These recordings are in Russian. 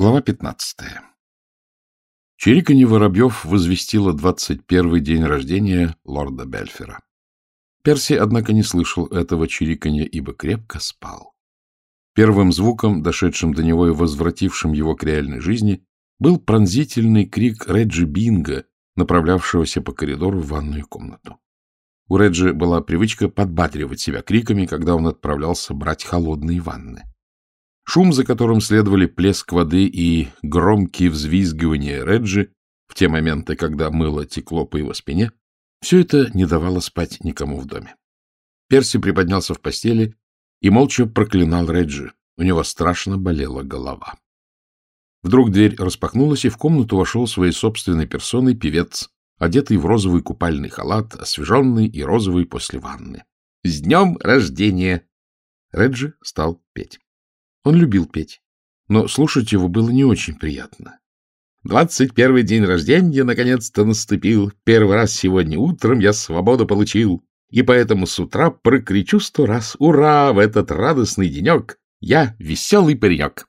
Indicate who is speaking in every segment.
Speaker 1: Глава 15. Чириканье воробьев возвестило 21-й день рождения лорда Бельфера. Перси, однако, не слышал этого чириканья, ибо крепко спал. Первым звуком, дошедшим до него и возвратившим его к реальной жизни, был пронзительный крик Реджи Бинга, направлявшегося по коридору в ванную комнату. У Реджи была привычка подбадривать себя криками, когда он отправлялся брать холодные ванны. Шум, за которым следовали плеск воды и громкие взвизгивания Реджи в те моменты, когда мыло текло по его спине, все это не давало спать никому в доме. Перси приподнялся в постели и молча проклинал Реджи. У него страшно болела голова. Вдруг дверь распахнулась, и в комнату вошел своей собственной персоной певец, одетый в розовый купальный халат, освеженный и розовый после ванны. — С днем рождения! Реджи стал петь. Он любил петь, но слушать его было не очень приятно. «Двадцать первый день рождения наконец-то наступил. Первый раз сегодня утром я свободу получил, и поэтому с утра прокричу сто раз «Ура!» в этот радостный денек. Я веселый паренек.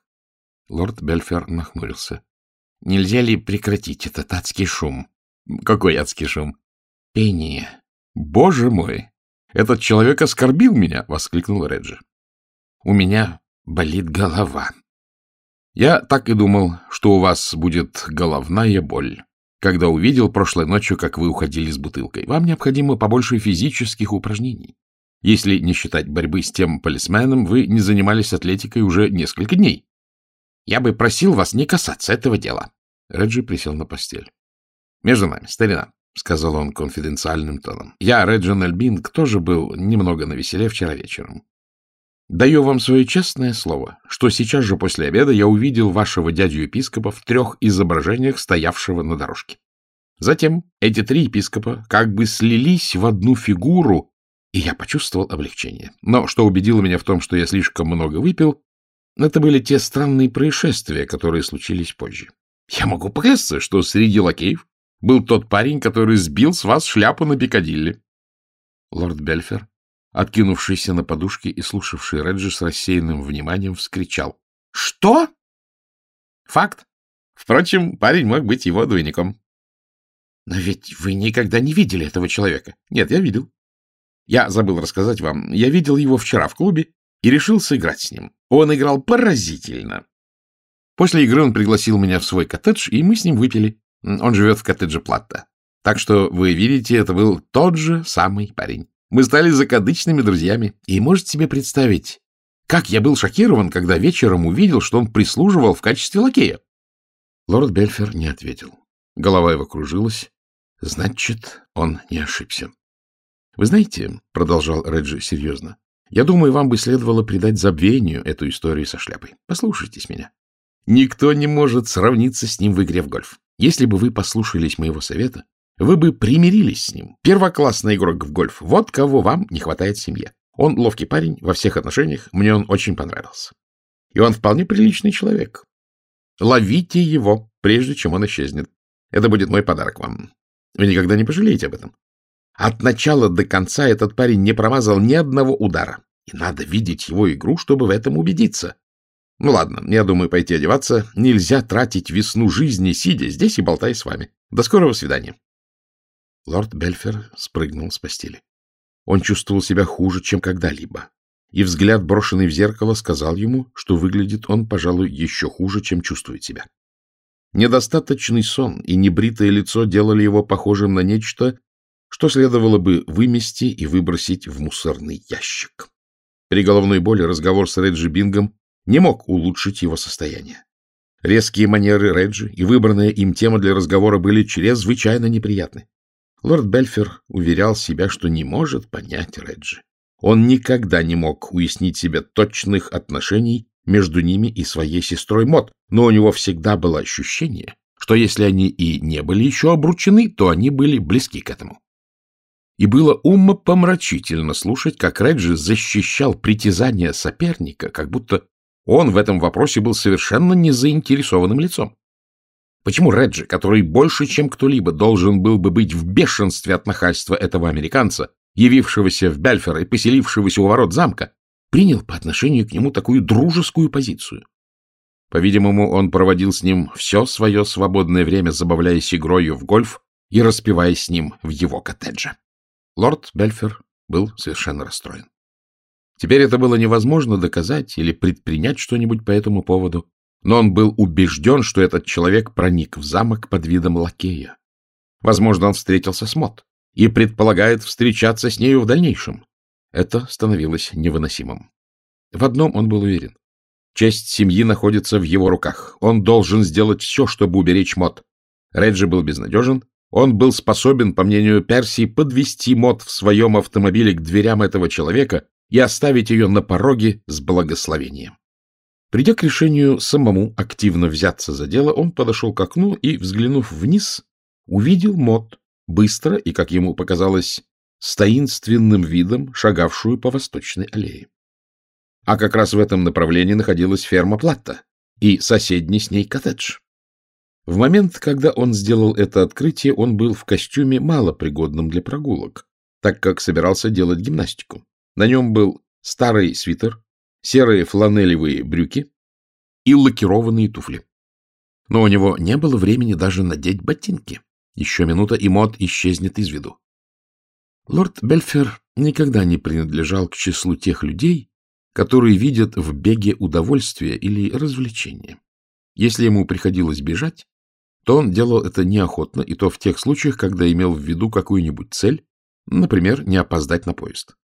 Speaker 1: Лорд Бельфер нахмурился. — Нельзя ли прекратить этот адский шум? — Какой адский шум? — Пение. — Боже мой! Этот человек оскорбил меня! — воскликнул Реджи. — У меня болит голова. Я так и думал, что у вас будет головная боль, когда увидел прошлой ночью, как вы уходили с бутылкой. Вам необходимо побольше физических упражнений. Если не считать борьбы с тем полисменом, вы не занимались атлетикой уже несколько дней. Я бы просил вас не касаться этого дела. Реджи присел на постель. — Между нами, старина, — сказал он конфиденциальным тоном. — Я, Реджинальд Бинг, тоже был немного навеселе вчера вечером. Даю вам свое честное слово, что сейчас же после обеда я увидел вашего дядю-епископа в трех изображениях, стоявшего на дорожке. Затем эти три епископа как бы слились в одну фигуру, и я почувствовал облегчение. Но что убедило меня в том, что я слишком много выпил, это были те странные происшествия, которые случились позже. Я могу поклясться, что среди лакеев был тот парень, который сбил с вас шляпу на Пикадилли. Лорд Бельфер откинувшийся на подушке и слушавший Реджи с рассеянным вниманием, вскричал. — Что? — Факт. Впрочем, парень мог быть его двойником. — Но ведь вы никогда не видели этого человека. — Нет, я видел. Я забыл рассказать вам. Я видел его вчера в клубе и решил сыграть с ним. Он играл поразительно. После игры он пригласил меня в свой коттедж, и мы с ним выпили. Он живет в коттедже Платта. Так что, вы видите, это был тот же самый парень. Мы стали закадычными друзьями. И можете себе представить, как я был шокирован, когда вечером увидел, что он прислуживал в качестве лакея. Лорд Бельфер не ответил. Голова его кружилась. Значит, он не ошибся. — Вы знаете, — продолжал Реджи серьезно, — я думаю, вам бы следовало придать забвению эту историю со шляпой. Послушайтесь меня. Никто не может сравниться с ним в игре в гольф. Если бы вы послушались моего совета, вы бы примирились с ним. Первоклассный игрок в гольф. Вот кого вам не хватает в семье. Он ловкий парень во всех отношениях. Мне он очень понравился. И он вполне приличный человек. Ловите его, прежде чем он исчезнет. Это будет мой подарок вам. Вы никогда не пожалеете об этом. От начала до конца этот парень не промазал ни одного удара. И надо видеть его игру, чтобы в этом убедиться. Ну ладно, я думаю пойти одеваться. Нельзя тратить весну жизни, сидя здесь и болтая с вами. До скорого свидания. Лорд Бельфер спрыгнул с постели. Он чувствовал себя хуже, чем когда-либо, и взгляд, брошенный в зеркало, сказал ему, что выглядит он, пожалуй, еще хуже, чем чувствует себя. Недостаточный сон и небритое лицо делали его похожим на нечто, что следовало бы вымести и выбросить в мусорный ящик. При головной боли разговор с Реджи Бингом не мог улучшить его состояние. Резкие манеры Реджи и выбранная им тема для разговора были чрезвычайно неприятны. Лорд Бельфер уверял себя, что не может понять Реджи. Он никогда не мог уяснить себе точных отношений между ними и своей сестрой Мот, но у него всегда было ощущение, что если они и не были еще обручены, то они были близки к этому. И было умопомрачительно слушать, как Реджи защищал притязания соперника, как будто он в этом вопросе был совершенно незаинтересованным лицом. Почему Реджи, который больше, чем кто-либо, должен был бы быть в бешенстве от нахальства этого американца, явившегося в Бельфер и поселившегося у ворот замка, принял по отношению к нему такую дружескую позицию? По-видимому, он проводил с ним все свое свободное время, забавляясь игрою в гольф и распиваясь с ним в его коттедже. Лорд Бельфер был совершенно расстроен. Теперь это было невозможно доказать или предпринять что-нибудь по этому поводу, но он был убежден, что этот человек проник в замок под видом лакея. Возможно, он встретился с Мот и предполагает встречаться с нею в дальнейшем. Это становилось невыносимым. В одном он был уверен. Честь семьи находится в его руках. Он должен сделать все, чтобы уберечь Мот. Реджи был безнадежен. Он был способен, по мнению Персии, подвести Мот в своем автомобиле к дверям этого человека и оставить ее на пороге с благословением. Придя к решению самому активно взяться за дело, он подошел к окну и, взглянув вниз, увидел Мот, быстро и, как ему показалось, с таинственным видом, шагавшую по восточной аллее. А как раз в этом направлении находилась ферма Платта и соседний с ней коттедж. В момент, когда он сделал это открытие, он был в костюме, малопригодном для прогулок, так как собирался делать гимнастику. На нем был старый свитер, серые фланелевые брюки и лакированные туфли. Но у него не было времени даже надеть ботинки. Еще минута, и мод исчезнет из виду. Лорд Бельфер никогда не принадлежал к числу тех людей, которые видят в беге удовольствие или развлечение. Если ему приходилось бежать, то он делал это неохотно, и то в тех случаях, когда имел в виду какую-нибудь цель, например, не опоздать на поезд.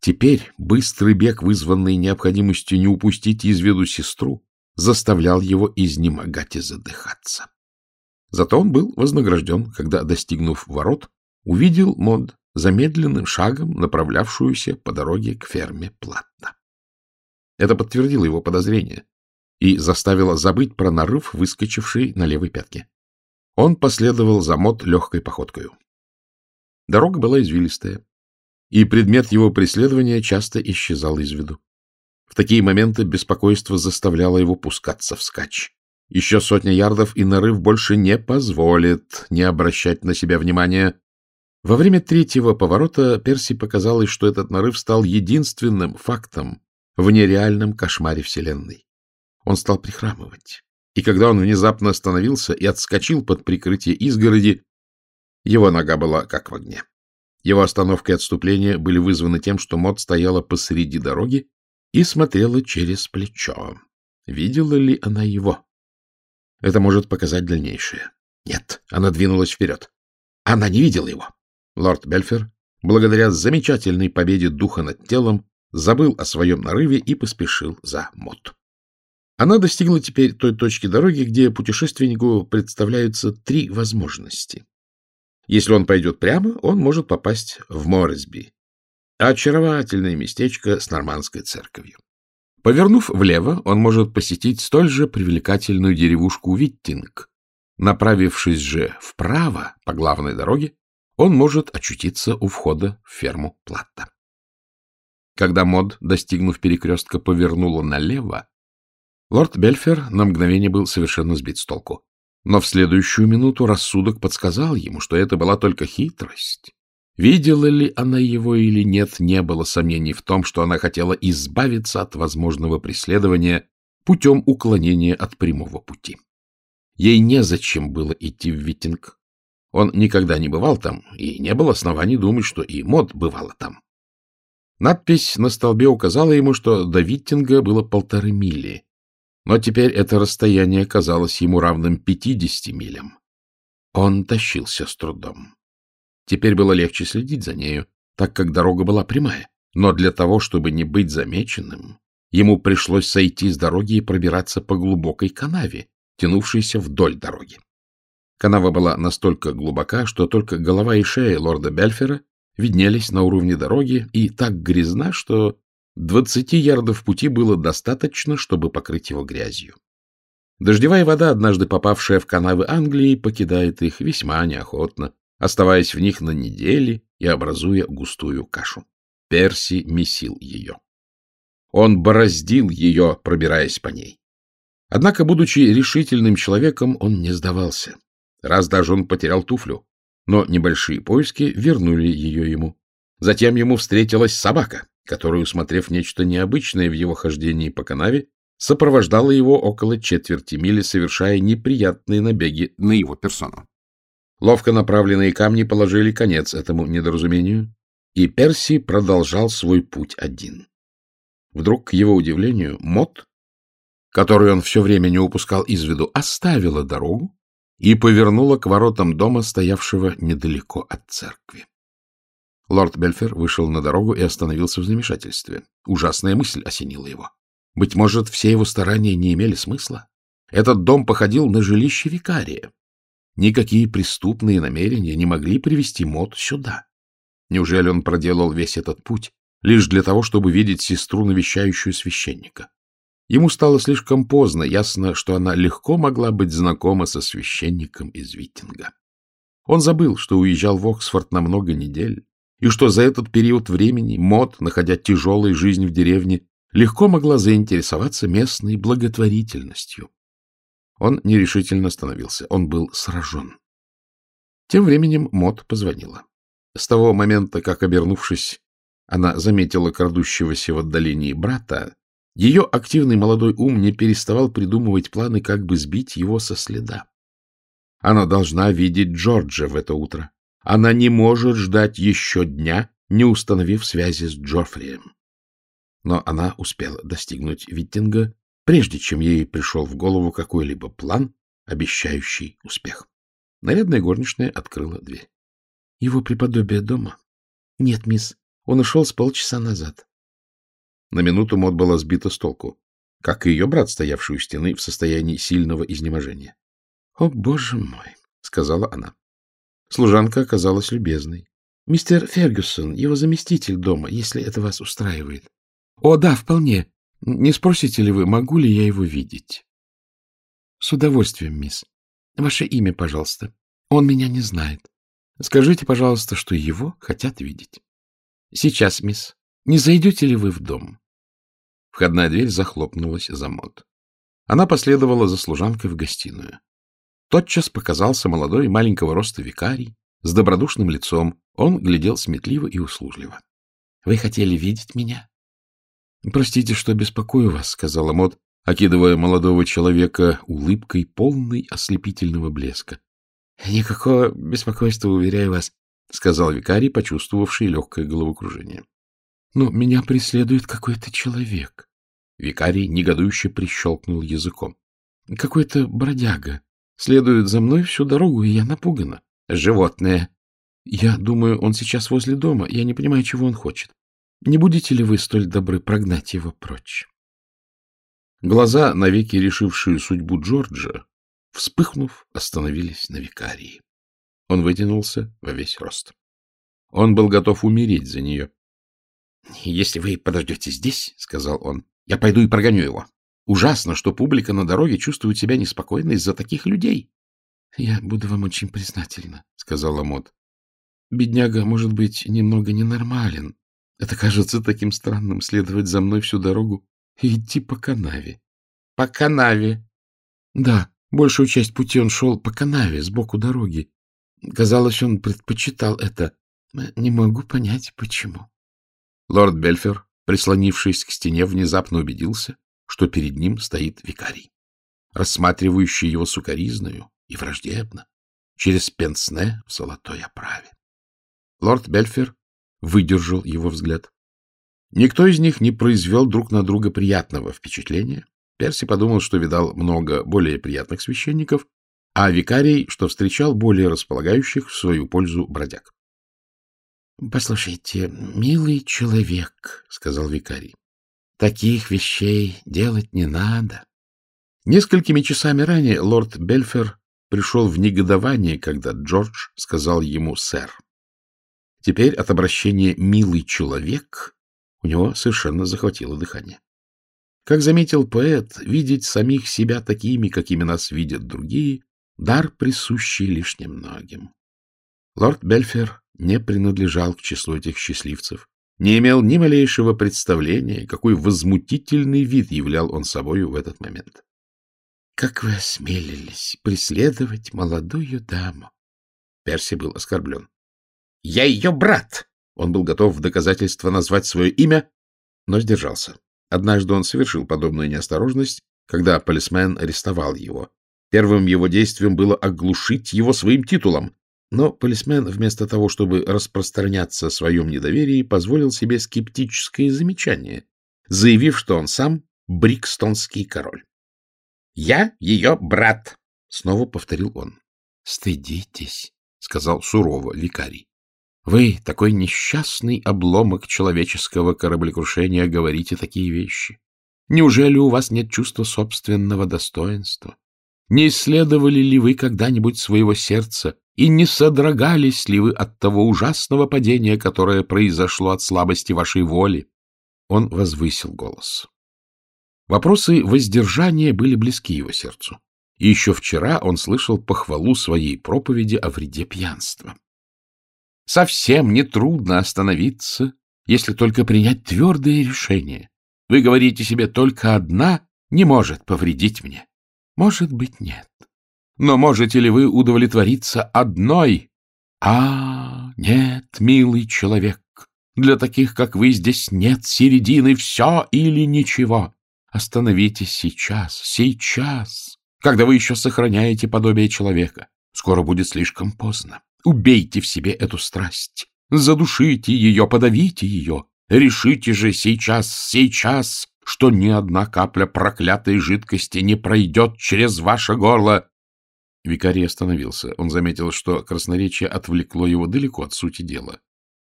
Speaker 1: Теперь быстрый бег, вызванный необходимостью не упустить из виду сестру, заставлял его изнемогать и задыхаться. Зато он был вознагражден, когда, достигнув ворот, увидел Мод замедленным шагом направлявшуюся по дороге к ферме Платна. Это подтвердило его подозрение и заставило забыть про нарыв, выскочивший на левой пятке. Он последовал за мод легкой походкою. Дорога была извилистая, и предмет его преследования часто исчезал из виду. В такие моменты беспокойство заставляло его пускаться вскачь. Еще сотня ярдов, и нарыв больше не позволит не обращать на себя внимания. Во время третьего поворота Перси показалось, что этот нарыв стал единственным фактом, в нереальном кошмаре Вселенной. Он стал прихрамывать. И когда он внезапно остановился и отскочил под прикрытие изгороди, его нога была как в огне. Его остановка и отступление были вызваны тем, что Мот стояла посреди дороги и смотрела через плечо. Видела ли она его? Это может показать дальнейшее. Нет, она двинулась вперед. Она не видела его. Лорд Бельфер, благодаря замечательной победе духа над телом, забыл о своем нарыве и поспешил за Мот. Она достигла теперь той точки дороги, где путешественнику представляются три возможности. Если он пойдет прямо, он может попасть в Моррисби, очаровательное местечко с нормандской церковью. Повернув влево, он может посетить столь же привлекательную деревушку Виттинг. Направившись же вправо по главной дороге, он может очутиться у входа в ферму Платта. Когда Мод, достигнув перекрестка, повернула налево, лорд Бельфер на мгновение был совершенно сбит с толку. Но в следующую минуту рассудок подсказал ему, что это была только хитрость. Видела ли она его или нет, не было сомнений в том, что она хотела избавиться от возможного преследования путем уклонения от прямого пути. Ей незачем было идти в Виттинг. Он никогда не бывал там, и не было оснований думать, что и Мод бывала там. Надпись на столбе указала ему, что до Виттинга было полторы мили, но теперь это расстояние казалось ему равным пятидесяти милям. Он тащился с трудом. Теперь было легче следить за нею, так как дорога была прямая, но для того, чтобы не быть замеченным, ему пришлось сойти с дороги и пробираться по глубокой канаве, тянувшейся вдоль дороги. Канава была настолько глубока, что только голова и шея лорда Бельфера виднелись на уровне дороги и так грязна, что двадцати ярдов пути было достаточно, чтобы покрыть его грязью. Дождевая вода, однажды попавшая в канавы Англии, покидает их весьма неохотно, оставаясь в них на недели и образуя густую кашу. Перси месил ее. Он бороздил ее, пробираясь по ней. Однако, будучи решительным человеком, он не сдавался. Раз даже он потерял туфлю, но небольшие поиски вернули ее ему. Затем ему встретилась собака, которая, усмотрев нечто необычное в его хождении по канаве, сопровождала его около четверти мили, совершая неприятные набеги на его персону. Ловко направленные камни положили конец этому недоразумению, и Перси продолжал свой путь один. Вдруг, к его удивлению, Мот, которую он все время не упускал из виду, оставила дорогу и повернула к воротам дома, стоявшего недалеко от церкви. Лорд Бельфер вышел на дорогу и остановился в замешательстве. Ужасная мысль осенила его. Быть может, все его старания не имели смысла? Этот дом походил на жилище викария. Никакие преступные намерения не могли привести Мот сюда. Неужели он проделал весь этот путь лишь для того, чтобы видеть сестру, навещающую священника. Ему стало слишком поздно, ясно, что она легко могла быть знакома со священником из Виттинга. Он забыл, что уезжал в Оксфорд на много недель, и что за этот период времени Мод, находя тяжелую жизнь в деревне, легко могла заинтересоваться местной благотворительностью. Он нерешительно остановился. Он был сражен. Тем временем Мод позвонила. С того момента, как, обернувшись, она заметила крадущегося в отдалении брата, ее активный молодой ум не переставал придумывать планы, как бы сбить его со следа. Она должна видеть Джорджа в это утро. Она не может ждать еще дня, не установив связи с Джоффрием. Но она успела достигнуть Виттинга, прежде чем ей пришел в голову какой-либо план, обещающий успех. Нарядная горничная открыла дверь. — Его преподобие дома? — Нет, мисс. Он ушел с полчаса назад. На минуту Мот была сбита с толку, как и ее брат, стоявший у стены в состоянии сильного изнеможения. — О, боже мой! — сказала она. Служанка оказалась любезной. — Мистер Фергюсон, его заместитель дома, если это вас устраивает. — О, да, вполне. Не спросите ли вы, могу ли я его видеть? — С удовольствием, мисс. Ваше имя, пожалуйста. Он меня не знает. Скажите, пожалуйста, что его хотят видеть. — Сейчас, мисс. Не зайдете ли вы в дом? Входная дверь захлопнулась за мод. Она последовала за служанкой в гостиную. Тотчас показался молодой маленького роста викарий с добродушным лицом. Он глядел сметливо и услужливо. — Вы хотели видеть меня? — Простите, что беспокою вас, — сказала Мод, окидывая молодого человека улыбкой, полной ослепительного блеска. — Никакого беспокойства, уверяю вас, — сказал викарий, почувствовавший легкое головокружение. — Но меня преследует какой-то человек. Викарий негодующе прищелкнул языком. — Какой-то бродяга. Следует за мной всю дорогу, и я напугана. — Животное. Я думаю, он сейчас возле дома. Я не понимаю, чего он хочет. Не будете ли вы столь добры прогнать его прочь? Глаза, навеки решившие судьбу Джорджа, вспыхнув, остановились на викарии. Он вытянулся во весь рост. Он был готов умереть за нее. — Если вы подождете здесь, — сказал он, — я пойду и прогоню его. Ужасно, что публика на дороге чувствует себя неспокойно из-за таких людей. — Я буду вам очень признательна, — сказала Мот. — Бедняга, может быть, немного ненормален. Это кажется таким странным следовать за мной всю дорогу и идти по канаве. — По канаве? — Да, большую часть пути он шел по канаве, сбоку дороги. Казалось, он предпочитал это. Не могу понять, почему. Лорд Бельфер, прислонившись к стене, внезапно убедился, что перед ним стоит викарий, рассматривающий его сукоризною и враждебно, через пенсне в золотой оправе. Лорд Бельфер выдержал его взгляд. Никто из них не произвел друг на друга приятного впечатления. Перси подумал, что видал много более приятных священников, а викарий, что встречал более располагающих в свою пользу бродяг. — Послушайте, милый человек, — сказал викарий, — таких вещей делать не надо. Несколькими часами ранее лорд Бельфер пришел в негодование, когда Джордж сказал ему «сэр». Теперь от обращения «милый человек» у него совершенно захватило дыхание. Как заметил поэт, видеть самих себя такими, какими нас видят другие, дар, присущий лишь немногим. Лорд Бельфер не принадлежал к числу этих счастливцев, не имел ни малейшего представления, какой возмутительный вид являл он собою в этот момент. — Как вы осмелились преследовать молодую даму? Перси был оскорблен. — Я ее брат! Он был готов в доказательство назвать свое имя, но сдержался. Однажды он совершил подобную неосторожность, когда полисмен арестовал его. Первым его действием было оглушить его своим титулом. Но полисмен, вместо того, чтобы распространяться о своем недоверии, позволил себе скептическое замечание, заявив, что он сам брикстонский король. — Я ее брат, — снова повторил он. — Стыдитесь, — сказал сурово викарий. — Вы, такой несчастный обломок человеческого кораблекрушения, говорите такие вещи. Неужели у вас нет чувства собственного достоинства? Не исследовали ли вы когда-нибудь своего сердца и не содрогались ли вы от того ужасного падения, которое произошло от слабости вашей воли? Он возвысил голос. Вопросы воздержания были близки его сердцу. И еще вчера он слышал похвалу своей проповеди о вреде пьянства. Совсем нетрудно остановиться, если только принять твердое решение. Вы говорите себе, только одна не может повредить мне. Может быть, нет. Но можете ли вы удовлетвориться одной? А, нет, милый человек, для таких, как вы, здесь нет середины, все или ничего. Остановитесь сейчас, сейчас, когда вы еще сохраняете подобие человека. Скоро будет слишком поздно. Убейте в себе эту страсть, задушите ее, подавите ее. Решите же сейчас, сейчас, что ни одна капля проклятой жидкости не пройдет через ваше горло. Викарий остановился. Он заметил, что красноречие отвлекло его далеко от сути дела.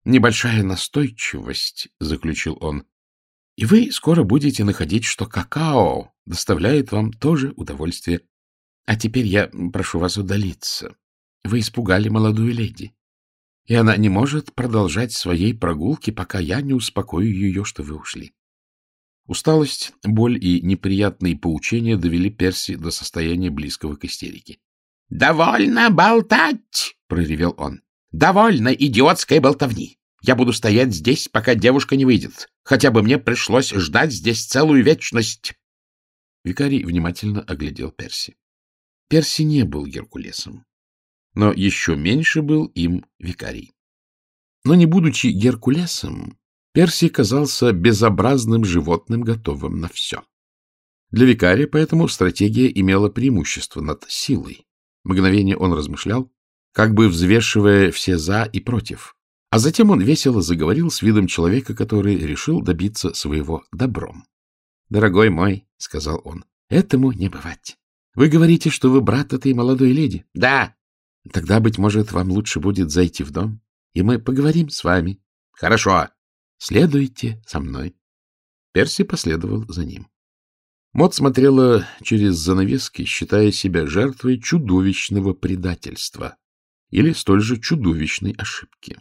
Speaker 1: «Небольшая настойчивость», — заключил он, — «и вы скоро будете находить, что какао доставляет вам тоже удовольствие. А теперь я прошу вас удалиться. Вы испугали молодую леди, и она не может продолжать своей прогулки, пока я не успокою ее, что вы ушли. Усталость, боль и неприятные поучения довели Перси до состояния близкого к истерике. — Довольно болтать! — проревел он. — Довольно идиотской болтовни! Я буду стоять здесь, пока девушка не выйдет. Хотя бы мне пришлось ждать здесь целую вечность. Викарий внимательно оглядел Перси. Перси не был Геркулесом, но еще меньше был им викарий. Но не будучи Геркулесом, Перси казался безобразным животным, готовым на все. Для викария поэтому стратегия имела преимущество над силой. Мгновение он размышлял, как бы взвешивая все «за» и «против», а затем он весело заговорил с видом человека, который решил добиться своего добром. — Дорогой мой, — сказал он, — этому не бывать. Вы говорите, что вы брат этой молодой леди? — Да. — Тогда, быть может, вам лучше будет зайти в дом, и мы поговорим с вами. — Хорошо. Следуйте за мной. Перси последовал за ним. Мот смотрела через занавески, считая себя жертвой чудовищного предательства или столь же чудовищной ошибки.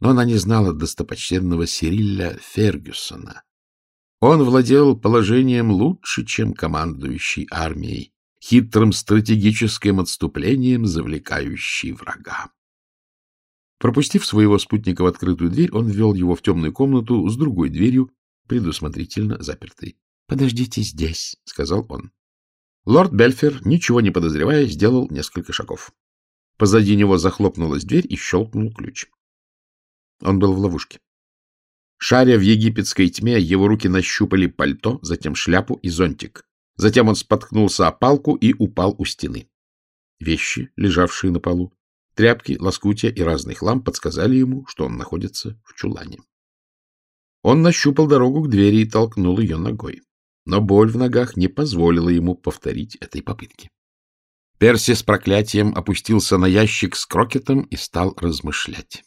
Speaker 1: Но она не знала достопочтенного Сирилля Фергюсона. Он владел положением лучше, чем командующий армией, хитрым стратегическим отступлением, завлекающий врага. Пропустив своего спутника в открытую дверь, он ввел его в темную комнату с другой дверью, предусмотрительно запертой. — Подождите здесь, — сказал он. Лорд Бельфер, ничего не подозревая, сделал несколько шагов. Позади него захлопнулась дверь и щелкнул ключ. Он был в ловушке. Шаря в египетской тьме, его руки нащупали пальто, затем шляпу и зонтик. Затем он споткнулся о палку и упал у стены. Вещи, лежавшие на полу, Тряпки, лоскутья и разный хлам подсказали ему, что он находится в чулане. Он нащупал дорогу к двери и толкнул ее ногой. Но боль в ногах не позволила ему повторить этой попытки. Перси с проклятием опустился на ящик с крокетом и стал размышлять.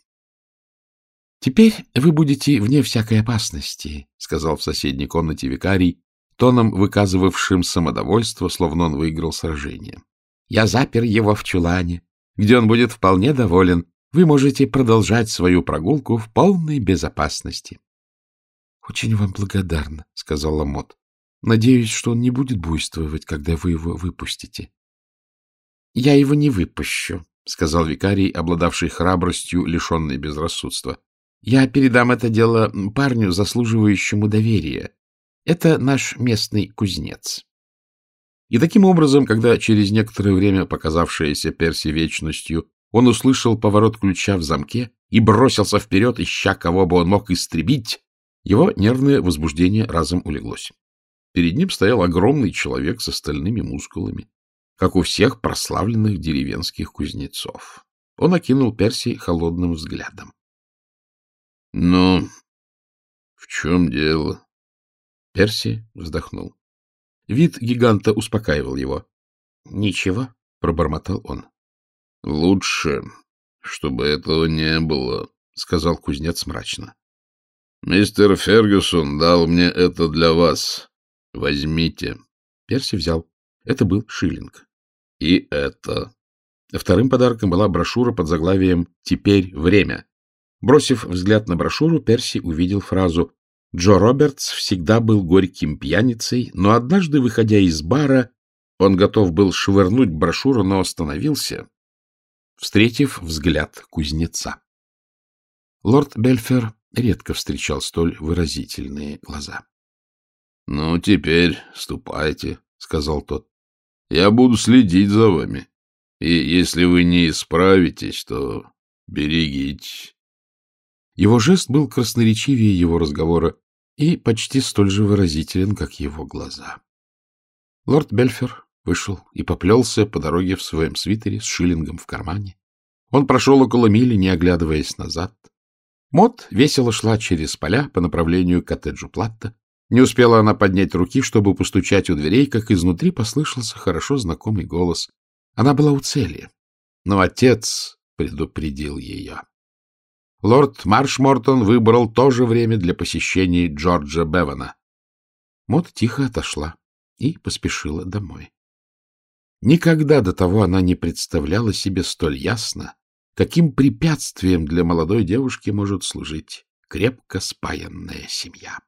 Speaker 1: — Теперь вы будете вне всякой опасности, — сказал в соседней комнате викарий, тоном выказывавшим самодовольство, словно он выиграл сражение. — Я запер его в чулане, где он будет вполне доволен. Вы можете продолжать свою прогулку в полной безопасности. — Очень вам благодарна, — сказала Мот. — Надеюсь, что он не будет буйствовать, когда вы его выпустите. — Я его не выпущу, — сказал викарий, обладавший храбростью, лишенной безрассудства. — Я передам это дело парню, заслуживающему доверия. Это наш местный кузнец. И таким образом, когда через некоторое время, показавшееся Перси вечностью, он услышал поворот ключа в замке и бросился вперед, ища кого бы он мог истребить, Его нервное возбуждение разом улеглось. Перед ним стоял огромный человек с остальными мускулами, как у всех прославленных деревенских кузнецов. Он окинул Перси холодным взглядом. — Ну, в чем дело? Перси вздохнул. Вид гиганта успокаивал его. — Ничего, — пробормотал он. — Лучше, чтобы этого не было, — сказал кузнец мрачно. — Мистер Фергюсон дал мне это для вас. Возьмите. Перси взял. Это был шиллинг. И это. Вторым подарком была брошюра под заглавием «Теперь время». Бросив взгляд на брошюру, Перси увидел фразу «Джо Робертс всегда был горьким пьяницей, но однажды, выходя из бара, он готов был швырнуть брошюру, но остановился, встретив взгляд кузнеца. Лорд Бельфер редко встречал столь выразительные глаза. — Ну, теперь ступайте, — сказал тот. — Я буду следить за вами. И если вы не исправитесь, то берегитесь. Его жест был красноречивее его разговора и почти столь же выразителен, как его глаза. Лорд Бельфер вышел и поплелся по дороге в своем свитере с шиллингом в кармане. Он прошел около мили, не оглядываясь назад. Мот весело шла через поля по направлению к коттеджу Платта. Не успела она поднять руки, чтобы постучать у дверей, как изнутри послышался хорошо знакомый голос. Она была у цели, но отец предупредил ее. Лорд Маршмортон выбрал то же время для посещения Джорджа Бевана. Мот тихо отошла и поспешила домой. Никогда до того она не представляла себе столь ясно, каким препятствием для молодой девушки может служить крепко спаянная семья.